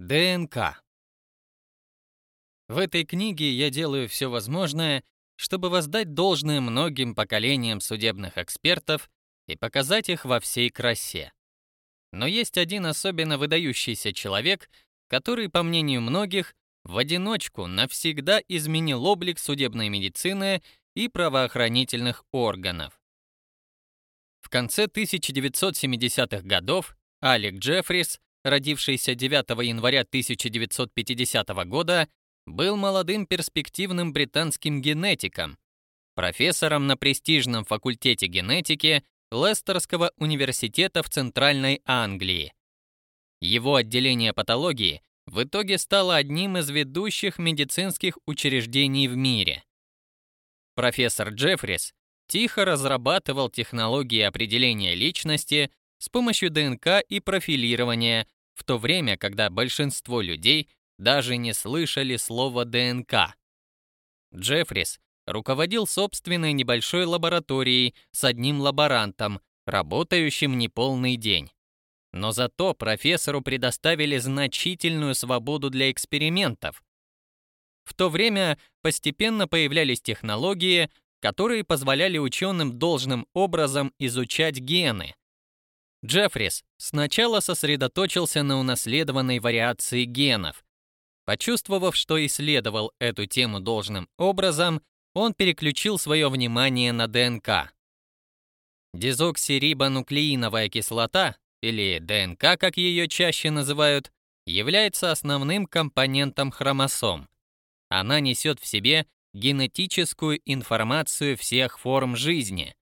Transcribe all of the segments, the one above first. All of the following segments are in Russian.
ДНК. В этой книге я делаю все возможное, чтобы воздать должное многим поколениям судебных экспертов и показать их во всей красе. Но есть один особенно выдающийся человек, который, по мнению многих, в одиночку навсегда изменил облик судебной медицины и правоохранительных органов. В конце 1970-х годов Алек Джеффрис родившийся 9 января 1950 года, был молодым перспективным британским генетиком, профессором на престижном факультете генетики Лестерского университета в Центральной Англии. Его отделение патологии в итоге стало одним из ведущих медицинских учреждений в мире. Профессор Джеффрис тихо разрабатывал технологии определения личности с помощью ДНК и профилирования, в то время, когда большинство людей даже не слышали слова ДНК. Джеффрис руководил собственной небольшой лабораторией с одним лаборантом, работающим неполный день. Но зато профессору предоставили значительную свободу для экспериментов. В то время постепенно появлялись технологии, которые позволяли ученым должным образом изучать гены, Джеффрис сначала сосредоточился на унаследованной вариации генов. Почувствовав, что исследовал эту тему должным образом, он переключил свое внимание на ДНК. Дезоксирибонуклеиновая кислота, или ДНК, как ее чаще называют, является основным компонентом хромосом. Она несет в себе генетическую информацию всех форм жизни,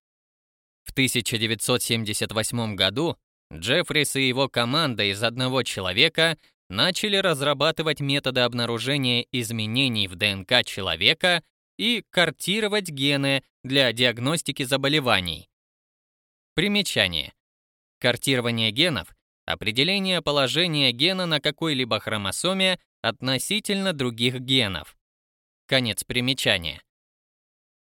в 1978 году Джеффрис и его команда из одного человека начали разрабатывать методы обнаружения изменений в ДНК человека и картировать гены для диагностики заболеваний. Примечание. Картирование генов — определение положения гена на какой-либо хромосоме относительно других генов. Конец примечания.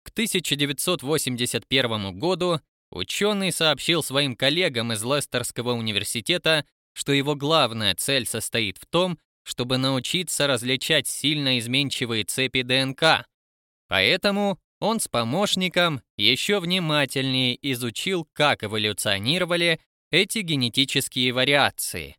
К 1981 году Ученый сообщил своим коллегам из Лестерского университета, что его главная цель состоит в том, чтобы научиться различать сильно изменчивые цепи ДНК. Поэтому он с помощником еще внимательнее изучил, как эволюционировали эти генетические вариации.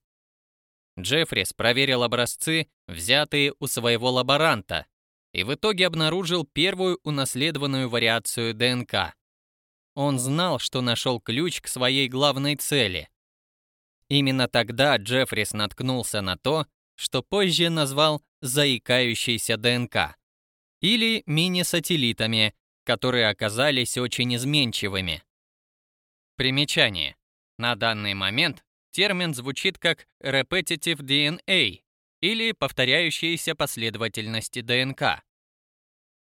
Джеффрис проверил образцы, взятые у своего лаборанта, и в итоге обнаружил первую унаследованную вариацию ДНК. Он знал, что нашел ключ к своей главной цели. Именно тогда Джеффрис наткнулся на то, что позже назвал заикающейся ДНК или мини-сателлитами, которые оказались очень изменчивыми. Примечание. На данный момент термин звучит как repetitive DNA или повторяющиеся последовательности ДНК.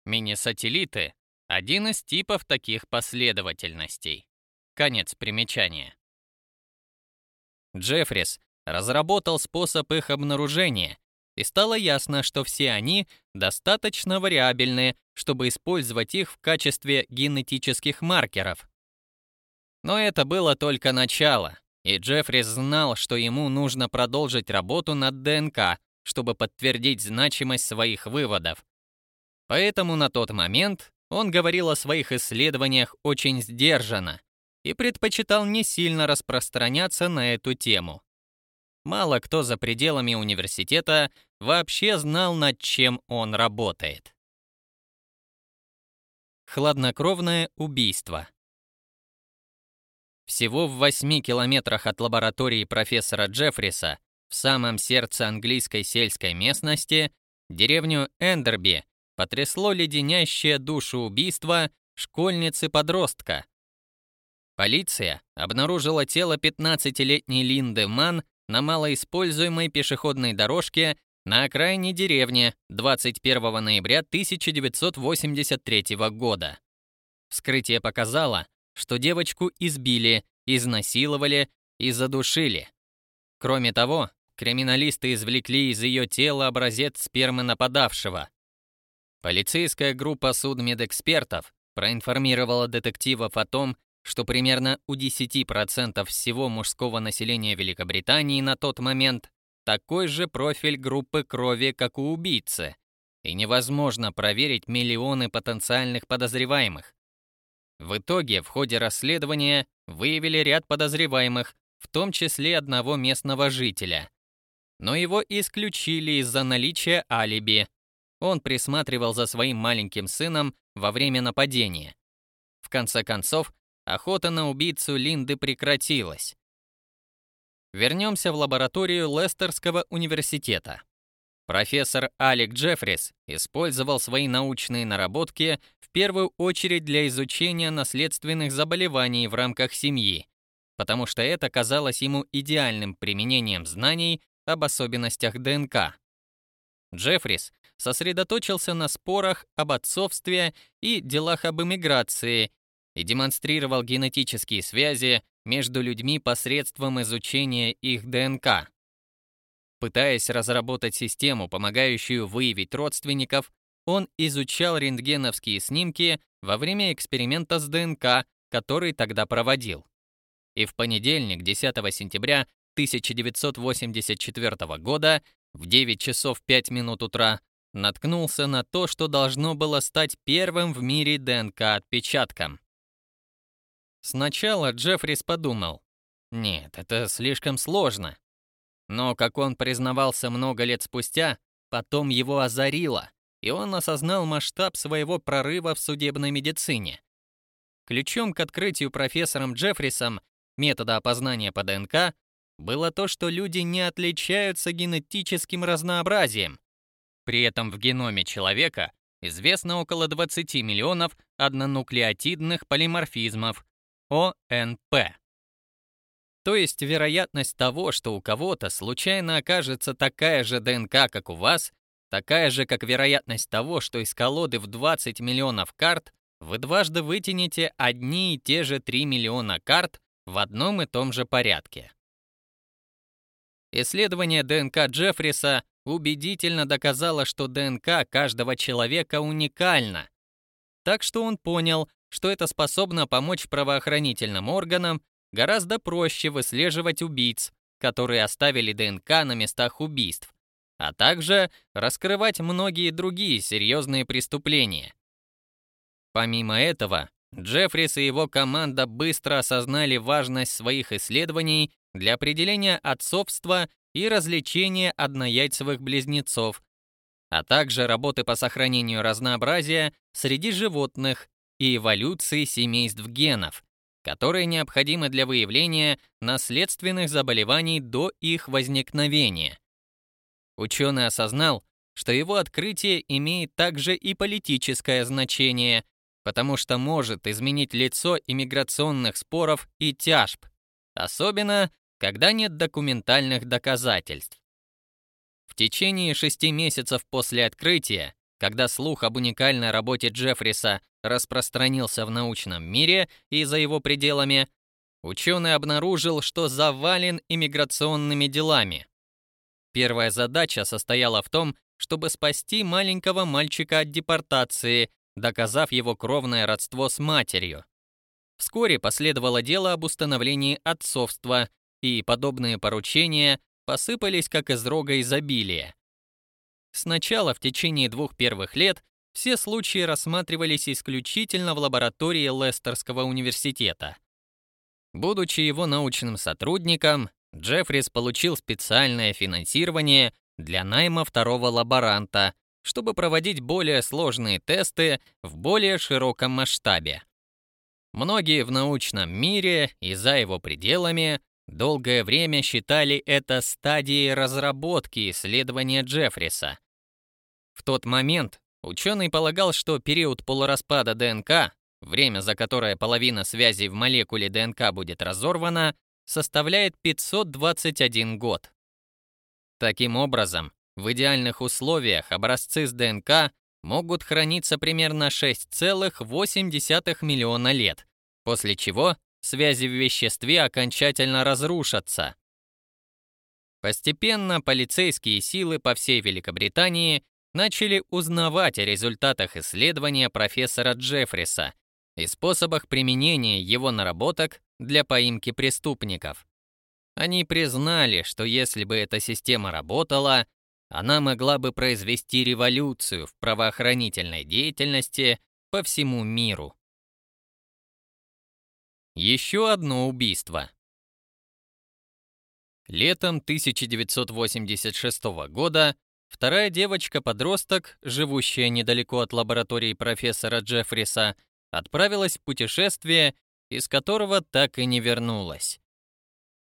Мини-сателлиты один из типов таких последовательностей. Конец примечания. Джеффрис разработал способ их обнаружения, и стало ясно, что все они достаточно вариабельны, чтобы использовать их в качестве генетических маркеров. Но это было только начало, и Джеффрис знал, что ему нужно продолжить работу над ДНК, чтобы подтвердить значимость своих выводов. Поэтому на тот момент он говорил о своих исследованиях очень сдержанно и предпочитал не сильно распространяться на эту тему. Мало кто за пределами университета вообще знал, над чем он работает. Хладнокровное убийство. Всего в 8 километрах от лаборатории профессора Джеффриса, в самом сердце английской сельской местности, деревню Эндерби потрясло леденящее душу убийство школьницы-подростка. Полиция обнаружила тело 15-летней Линды Ман на малоиспользуемой пешеходной дорожке на окраине деревни 21 ноября 1983 года. Вскрытие показало, что девочку избили, изнасиловали и задушили. Кроме того, криминалисты извлекли из ее тела образец спермы нападавшего. Полицейская группа судмедэкспертов проинформировала детективов о том, что примерно у 10% всего мужского населения Великобритании на тот момент такой же профиль группы крови, как у убийцы, и невозможно проверить миллионы потенциальных подозреваемых. В итоге в ходе расследования выявили ряд подозреваемых, в том числе одного местного жителя. Но его исключили из-за наличия алиби. Он присматривал за своим маленьким сыном во время нападения. В конце концов, охота на убийцу Линды прекратилась. Вернемся в лабораторию Лестерского университета. Профессор Алек Джеффрис использовал свои научные наработки в первую очередь для изучения наследственных заболеваний в рамках семьи, потому что это казалось ему идеальным применением знаний об особенностях ДНК. Джеффрис сосредоточился на спорах об отцовстве и делах об эмиграции и демонстрировал генетические связи между людьми посредством изучения их ДНК. Пытаясь разработать систему, помогающую выявить родственников, он изучал рентгеновские снимки во время эксперимента с ДНК, который тогда проводил. И в понедельник, 10 сентября 1984 года, в 9 часов 5 минут утра, наткнулся на то, что должно было стать первым в мире ДНК-отпечатком. Сначала Джеффрис подумал, нет, это слишком сложно. Но, как он признавался много лет спустя, потом его озарило, и он осознал масштаб своего прорыва в судебной медицине. Ключом к открытию профессором Джеффрисом метода опознания по ДНК было то, что люди не отличаются генетическим разнообразием. При этом в геноме человека известно около 20 миллионов однонуклеотидных полиморфизмов, ОНП. То есть вероятность того, что у кого-то случайно окажется такая же ДНК, как у вас, такая же, как вероятность того, что из колоды в 20 миллионов карт вы дважды вытянете одни и те же 3 миллиона карт в одном и том же порядке. Исследование ДНК Джеффриса убедительно доказало, что ДНК каждого человека уникальна. Так что он понял, что это способно помочь правоохранительным органам гораздо проще выслеживать убийц, которые оставили ДНК на местах убийств, а также раскрывать многие другие серьезные преступления. Помимо этого, Джеффрис и его команда быстро осознали важность своих исследований для определения отцовства и развлечения однояйцевых близнецов, а также работы по сохранению разнообразия среди животных и эволюции семейств генов, которые необходимы для выявления наследственных заболеваний до их возникновения. Ученый осознал, что его открытие имеет также и политическое значение, потому что может изменить лицо иммиграционных споров и тяжб, особенно когда нет документальных доказательств. В течение шести месяцев после открытия, когда слух об уникальной работе Джеффриса распространился в научном мире и за его пределами, ученый обнаружил, что завален иммиграционными делами. Первая задача состояла в том, чтобы спасти маленького мальчика от депортации, доказав его кровное родство с матерью. Вскоре последовало дело об установлении отцовства, и подобные поручения посыпались как из рога изобилия. Сначала в течение двух первых лет все случаи рассматривались исключительно в лаборатории Лестерского университета. Будучи его научным сотрудником, Джеффрис получил специальное финансирование для найма второго лаборанта, чтобы проводить более сложные тесты в более широком масштабе. Многие в научном мире и за его пределами долгое время считали это стадией разработки исследования Джеффриса. В тот момент Ученый полагал, что период полураспада ДНК, время за которое половина связей в молекуле ДНК будет разорвана, составляет 521 год. Таким образом, в идеальных условиях образцы с ДНК могут храниться примерно 6,8 миллиона лет, после чего связи в веществе окончательно разрушатся. Постепенно полицейские силы по всей Великобритании начали узнавать о результатах исследования профессора Джеффриса и способах применения его наработок для поимки преступников. Они признали, что если бы эта система работала, она могла бы произвести революцию в правоохранительной деятельности по всему миру. Еще одно убийство. Летом 1986 года вторая девочка-подросток, живущая недалеко от лаборатории профессора Джеффриса, отправилась в путешествие, из которого так и не вернулась.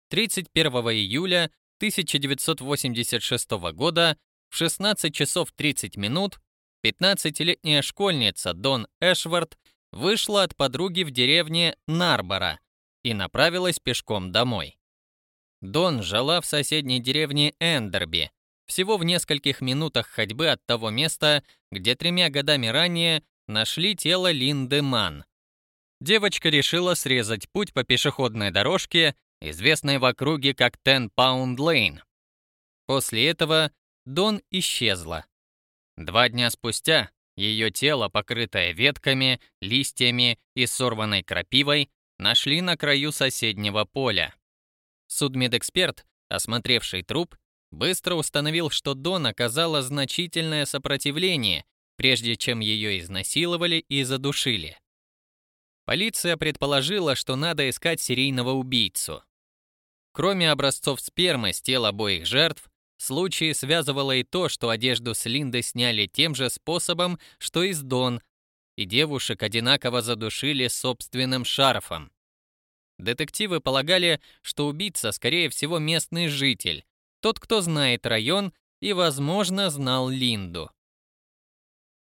31 июля 1986 года в 16 часов 30 минут 15-летняя школьница Дон Эшвард вышла от подруги в деревне Нарбора и направилась пешком домой. Дон жила в соседней деревне Эндерби, всего в нескольких минутах ходьбы от того места, где тремя годами ранее нашли тело Линды Ман. Девочка решила срезать путь по пешеходной дорожке известной в округе как Ten Pound Lane. После этого Дон исчезла. Два дня спустя ее тело, покрытое ветками, листьями и сорванной крапивой, нашли на краю соседнего поля. Судмедэксперт, осмотревший труп, быстро установил, что Дон оказала значительное сопротивление, прежде чем ее изнасиловали и задушили. Полиция предположила, что надо искать серийного убийцу. Кроме образцов спермы с тел обоих жертв, случаи связывало и то, что одежду с Линды сняли тем же способом, что и с Дон, и девушек одинаково задушили собственным шарфом. Детективы полагали, что убийца, скорее всего, местный житель, тот, кто знает район и, возможно, знал Линду.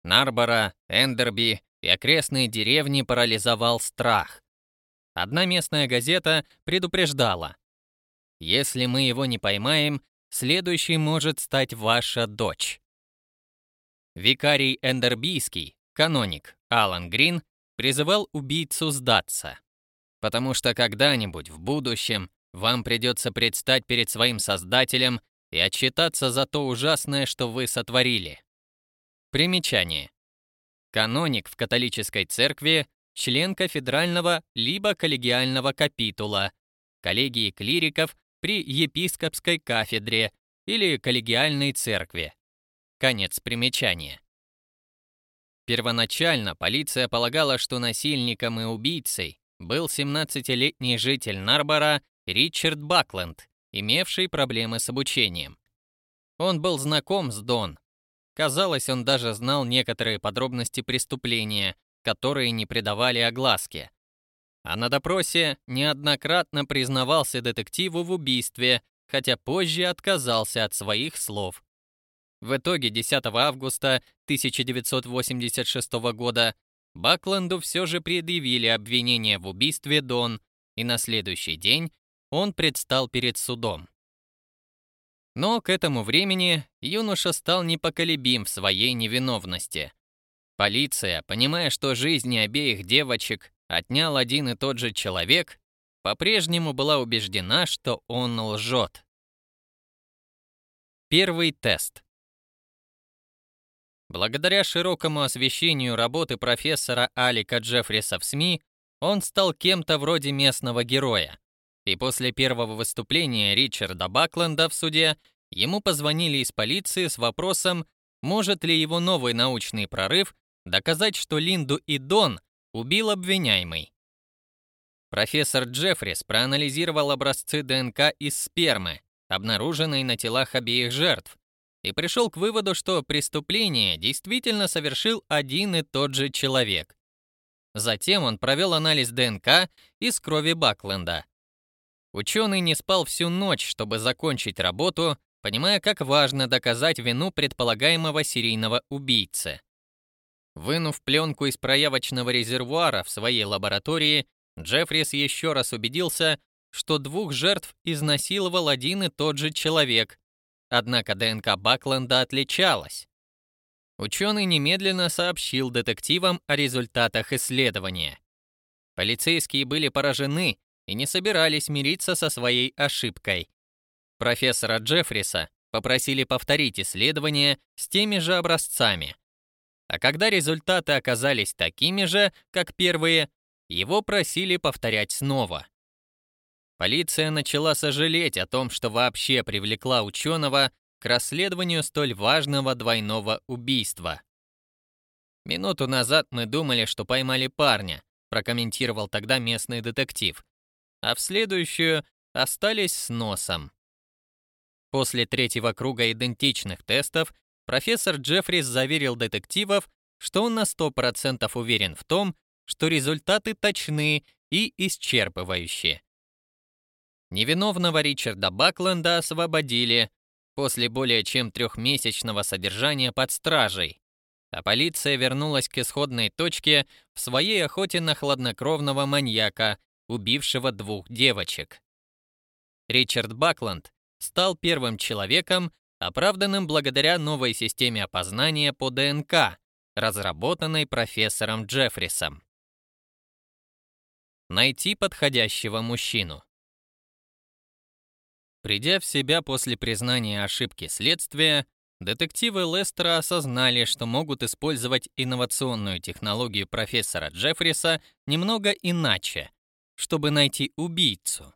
Нарбора, Эндерби и окрестные деревни парализовал страх. Одна местная газета предупреждала, если мы его не поймаем, следующей может стать ваша дочь. Викарий Эндербийский, каноник Алан Грин, призывал убийцу сдаться. Потому что когда-нибудь в будущем вам придется предстать перед своим Создателем и отчитаться за то ужасное, что вы сотворили. Примечание. Каноник в католической церкви – член кафедрального либо коллегиального капитула, коллегии клириков при епископской кафедре или коллегиальной церкви. Конец примечания. Первоначально полиция полагала, что насильником и убийцей был 17-летний житель Нарбора Ричард Бакленд, имевший проблемы с обучением. Он был знаком с Дон. Казалось, он даже знал некоторые подробности преступления, которые не придавали огласке а на допросе неоднократно признавался детективу в убийстве, хотя позже отказался от своих слов. В итоге 10 августа 1986 года Бакланду все же предъявили обвинение в убийстве Дон, и на следующий день он предстал перед судом. Но к этому времени юноша стал непоколебим в своей невиновности. Полиция, понимая, что жизни обеих девочек отнял один и тот же человек, по-прежнему была убеждена, что он лжет. Первый тест. Благодаря широкому освещению работы профессора Алика Джеффриса в СМИ, он стал кем-то вроде местного героя. И после первого выступления Ричарда Бакленда в суде ему позвонили из полиции с вопросом, может ли его новый научный прорыв доказать, что Линду и Дон убил обвиняемый. Профессор Джеффрис проанализировал образцы ДНК из спермы, обнаруженной на телах обеих жертв, и пришел к выводу, что преступление действительно совершил один и тот же человек. Затем он провел анализ ДНК из крови Бакленда. Ученый не спал всю ночь, чтобы закончить работу, понимая, как важно доказать вину предполагаемого серийного убийцы. Вынув пленку из проявочного резервуара в своей лаборатории, Джеффрис еще раз убедился, что двух жертв изнасиловал один и тот же человек, однако ДНК Бакленда отличалась. Ученый немедленно сообщил детективам о результатах исследования. Полицейские были поражены и не собирались мириться со своей ошибкой. Профессора Джеффриса попросили повторить исследование с теми же образцами – а когда результаты оказались такими же, как первые, его просили повторять снова. полиция начала сожалеть о том, что вообще привлекла ученого к расследованию столь важного двойного убийства. «Минуту назад мы думали, что поймали парня», прокомментировал тогда местный детектив. А в следующую остались с носом. После третьего круга идентичных тестов профессор Джеффрис заверил детективов, что он на 100% уверен в том, что результаты точны и исчерпывающие. Невиновного Ричарда Бакленда освободили после более чем трехмесячного содержания под стражей, а полиция вернулась к исходной точке в своей охоте на хладнокровного маньяка, убившего двух девочек. Ричард Бакланд стал первым человеком, оправданным благодаря новой системе опознания по ДНК, разработанной профессором Джеффрисом. Найти подходящего мужчину. Придя в себя после признания ошибки следствия, детективы Лестера осознали, что могут использовать инновационную технологию профессора Джеффриса немного иначе, чтобы найти убийцу.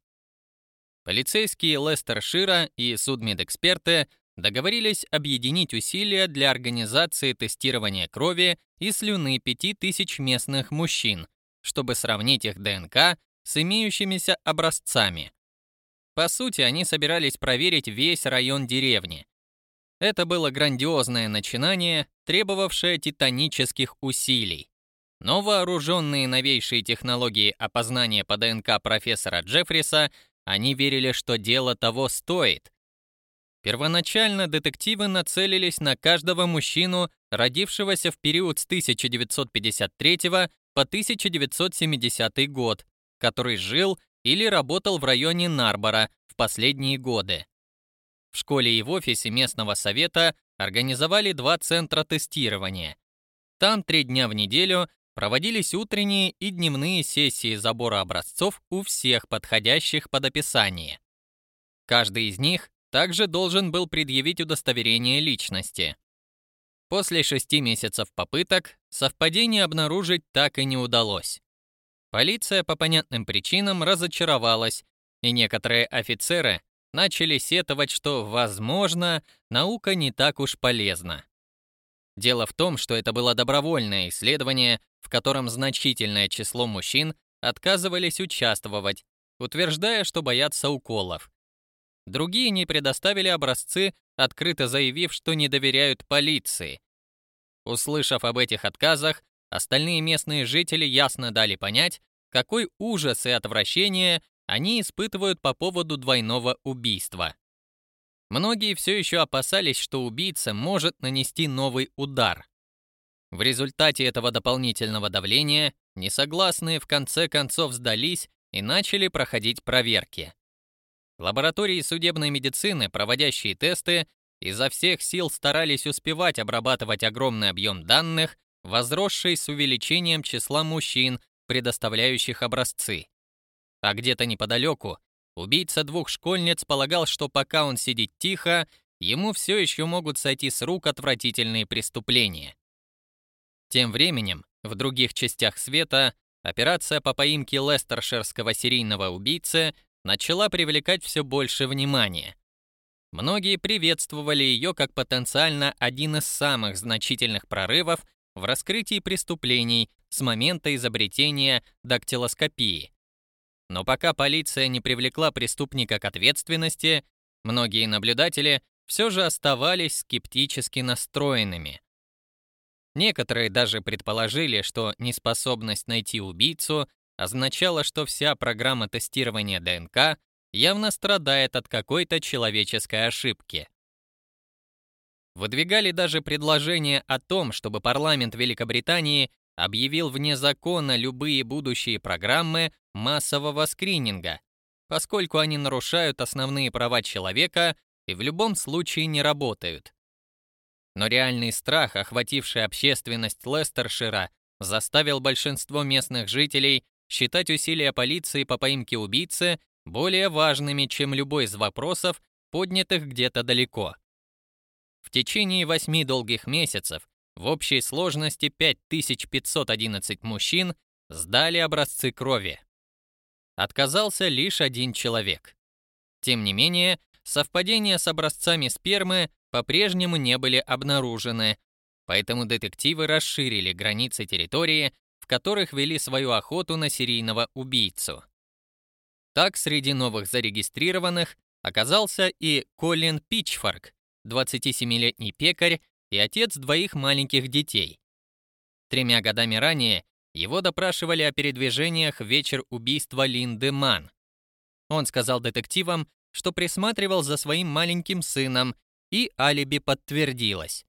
Полицейские Лестер Шира и судмедэксперты договорились объединить усилия для организации тестирования крови и слюны 5000 местных мужчин, чтобы сравнить их ДНК с имеющимися образцами. По сути, они собирались проверить весь район деревни. Это было грандиозное начинание, требовавшее титанических усилий. Но вооруженные новейшие технологии опознания по ДНК профессора Джеффриса, они верили, что дело того стоит. Первоначально детективы нацелились на каждого мужчину, родившегося в период с 1953 по 1970 год, который жил или работал в районе Нарбора в последние годы. В школе и в офисе местного совета организовали два центра тестирования. Там три дня в неделю проводились утренние и дневные сессии забора образцов у всех подходящих под описание. Каждый из них также должен был предъявить удостоверение личности. После шести месяцев попыток совпадение обнаружить так и не удалось. Полиция по понятным причинам разочаровалась, и некоторые офицеры начали сетовать, что, возможно, наука не так уж полезна. Дело в том, что это было добровольное исследование, в котором значительное число мужчин отказывались участвовать, утверждая, что боятся уколов. Другие не предоставили образцы, открыто заявив, что не доверяют полиции. Услышав об этих отказах, Остальные местные жители ясно дали понять, какой ужас и отвращение они испытывают по поводу двойного убийства. Многие все еще опасались, что убийца может нанести новый удар. В результате этого дополнительного давления несогласные в конце концов сдались и начали проходить проверки. Лаборатории судебной медицины, проводящие тесты, изо всех сил старались успевать обрабатывать огромный объем данных возросшей с увеличением числа мужчин, предоставляющих образцы. А где-то неподалеку убийца двух школьниц полагал, что пока он сидит тихо, ему все еще могут сойти с рук отвратительные преступления. Тем временем, в других частях света, операция по поимке лестерширского серийного убийцы начала привлекать все больше внимания. Многие приветствовали ее как потенциально один из самых значительных прорывов в раскрытии преступлений с момента изобретения дактилоскопии. Но пока полиция не привлекла преступника к ответственности, многие наблюдатели все же оставались скептически настроенными. Некоторые даже предположили, что неспособность найти убийцу означала, что вся программа тестирования ДНК явно страдает от какой-то человеческой ошибки. Выдвигали даже предложение о том, чтобы парламент Великобритании объявил вне закона любые будущие программы массового скрининга, поскольку они нарушают основные права человека и в любом случае не работают. Но реальный страх, охвативший общественность Лестершира, заставил большинство местных жителей считать усилия полиции по поимке убийцы более важными, чем любой из вопросов, поднятых где-то далеко. В течение восьми долгих месяцев в общей сложности 5511 мужчин сдали образцы крови. отказался лишь один человек. Тем не менее, совпадения с образцами спермы по-прежнему не были обнаружены, поэтому детективы расширили границы территории, в которых вели свою охоту на серийного убийцу. Так, среди новых зарегистрированных оказался и Колин Пичфорк, 27-летний пекарь и отец двоих маленьких детей. Тремя годами ранее его допрашивали о передвижениях в вечер убийства Линды Ман. Он сказал детективам, что присматривал за своим маленьким сыном, и алиби подтвердилось.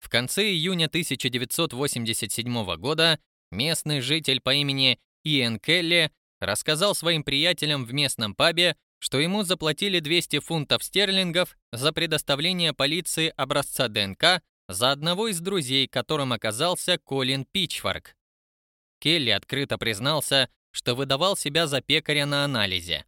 В конце июня 1987 года местный житель по имени Иэн Келли рассказал своим приятелям в местном пабе, что ему заплатили 200 фунтов стерлингов за предоставление полиции образца ДНК за одного из друзей, которым оказался Колин Пичфорк. Келли открыто признался, что выдавал себя за пекаря на анализе.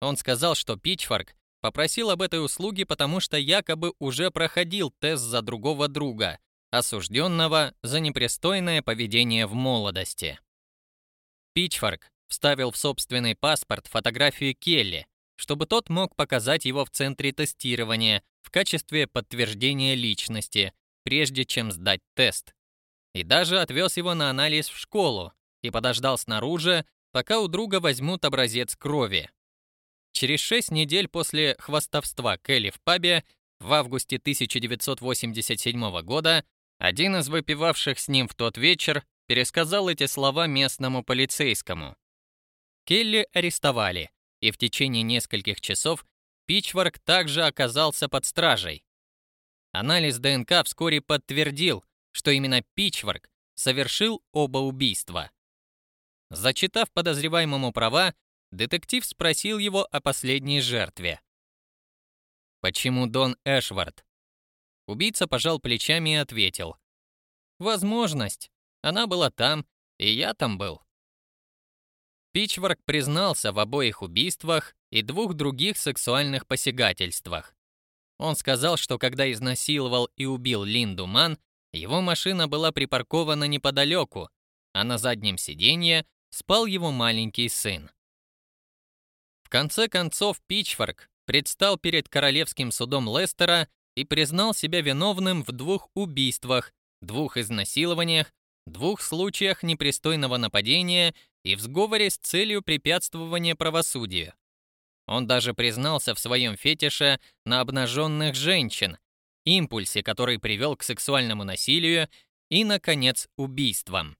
Он сказал, что Пичфорк попросил об этой услуге, потому что якобы уже проходил тест за другого друга, осужденного за непристойное поведение в молодости. Пичфорк вставил в собственный паспорт фотографию Келли, чтобы тот мог показать его в центре тестирования в качестве подтверждения личности, прежде чем сдать тест. И даже отвез его на анализ в школу и подождал снаружи, пока у друга возьмут образец крови. Через шесть недель после хвастовства Келли в пабе в августе 1987 года один из выпивавших с ним в тот вечер пересказал эти слова местному полицейскому. Келли арестовали, и в течение нескольких часов Пичварк также оказался под стражей. Анализ ДНК вскоре подтвердил, что именно Пичварк совершил оба убийства. Зачитав подозреваемому права, детектив спросил его о последней жертве. «Почему Дон Эшвард?» Убийца пожал плечами и ответил. «Возможность. Она была там, и я там был». Пичварк признался в обоих убийствах и двух других сексуальных посягательствах. Он сказал, что когда изнасиловал и убил Линду Ман, его машина была припаркована неподалеку, а на заднем сиденье спал его маленький сын. Конце концов Пичфорк предстал перед Королевским судом Лестера и признал себя виновным в двух убийствах, двух изнасилованиях, двух случаях непристойного нападения и в сговоре с целью препятствования правосудию. Он даже признался в своем фетише на обнаженных женщин, импульсе, который привел к сексуальному насилию и, наконец, убийствам.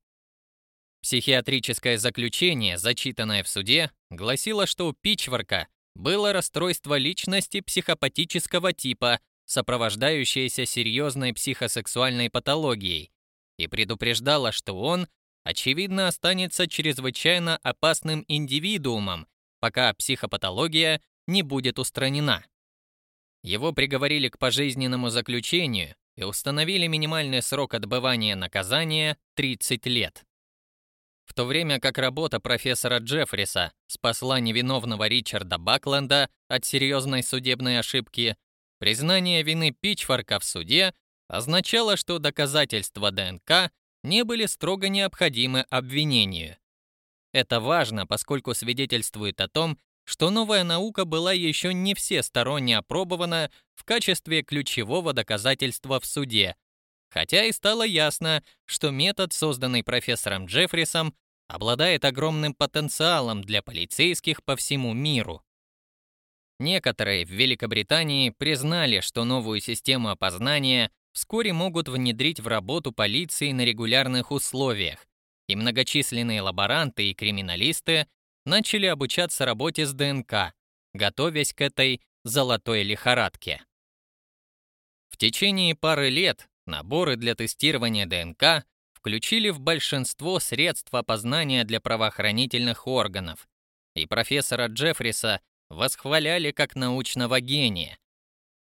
Психиатрическое заключение, зачитанное в суде, гласило, что у Пичворка было расстройство личности психопатического типа, сопровождающееся серьезной психосексуальной патологией, и предупреждало, что он очевидно, останется чрезвычайно опасным индивидуумом, пока психопатология не будет устранена. Его приговорили к пожизненному заключению и установили минимальный срок отбывания наказания 30 лет. В то время как работа профессора Джеффриса спасла невиновного Ричарда Бакленда от серьезной судебной ошибки, признание вины Пичфорка в суде означало, что доказательства ДНК не были строго необходимы обвинению. Это важно, поскольку свидетельствует о том, что новая наука была еще не всесторонне опробована в качестве ключевого доказательства в суде, хотя и стало ясно, что метод, созданный профессором Джеффрисом, обладает огромным потенциалом для полицейских по всему миру. Некоторые в Великобритании признали, что новую систему опознания вскоре могут внедрить в работу полиции на регулярных условиях, и многочисленные лаборанты и криминалисты начали обучаться работе с ДНК, готовясь к этой золотой лихорадке. В течение пары лет наборы для тестирования ДНК включили в большинство средств опознания для правоохранительных органов, и профессора Джеффриса восхваляли как научного гения,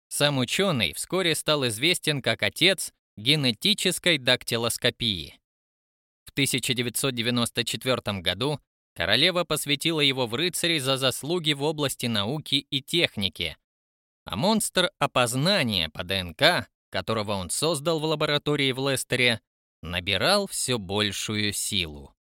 сам ученый вскоре стал известен как отец генетической дактилоскопии. В 1994 году королева посвятила его в рыцари за заслуги в области науки и техники, а монстр опознания по ДНК, которого он создал в лаборатории в Лестере, набирал все большую силу.